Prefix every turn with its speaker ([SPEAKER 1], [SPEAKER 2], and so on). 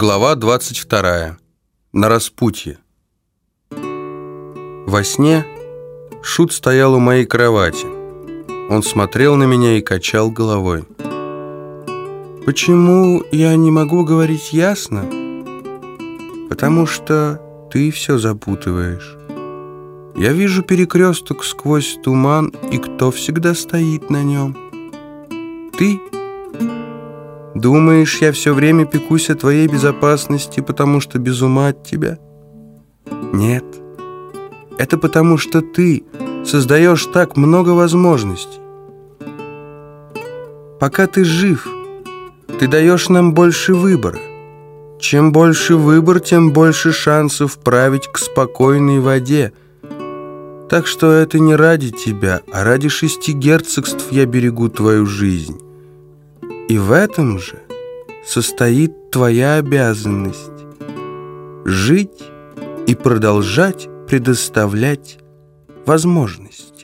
[SPEAKER 1] Глава 22. На распутье. Во сне Шут стоял у моей кровати. Он смотрел на меня и качал головой. «Почему я не могу говорить ясно? Потому что ты все запутываешь. Я вижу перекресток сквозь туман, и кто всегда стоит на нем? Ты Думаешь, я все время пекусь о твоей безопасности, потому что без ума от тебя? Нет. Это потому что ты создаешь так много возможностей. Пока ты жив, ты даешь нам больше выбора. Чем больше выбор, тем больше шансов править к спокойной воде. Так что это не ради тебя, а ради шести герцогств я берегу твою жизнь. И в этом же состоит твоя обязанность – жить и продолжать предоставлять возможность.